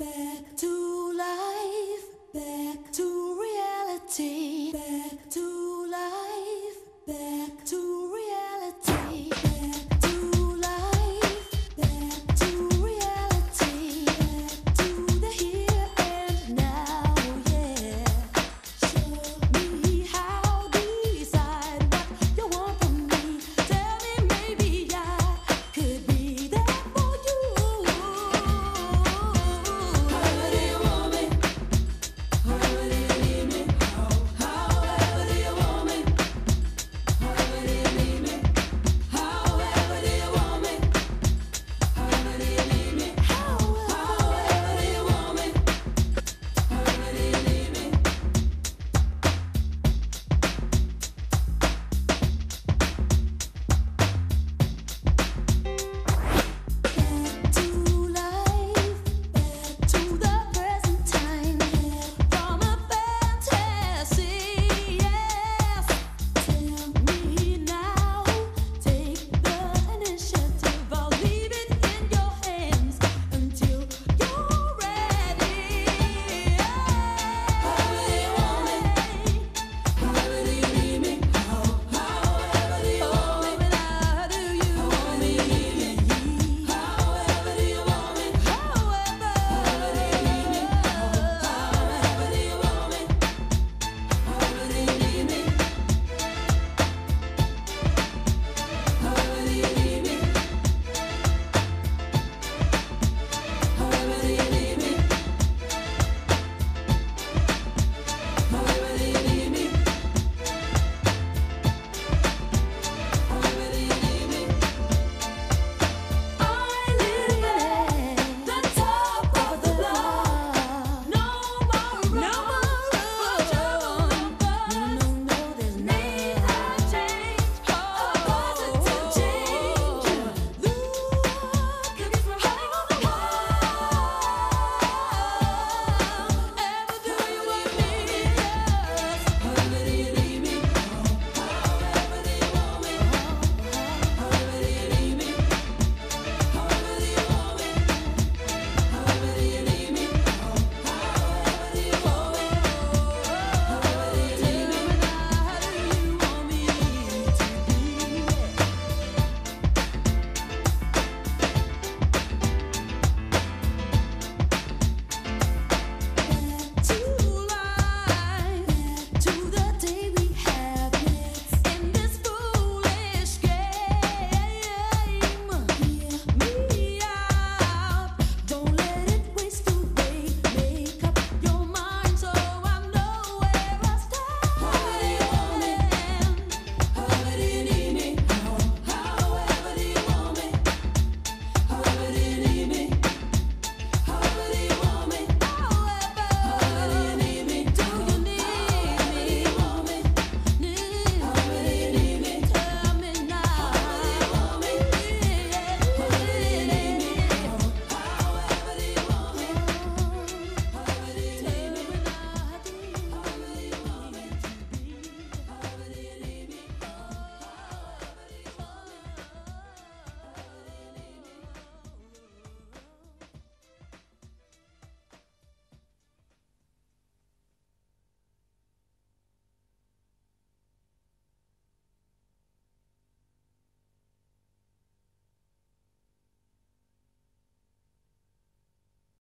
Back to life, back to reality.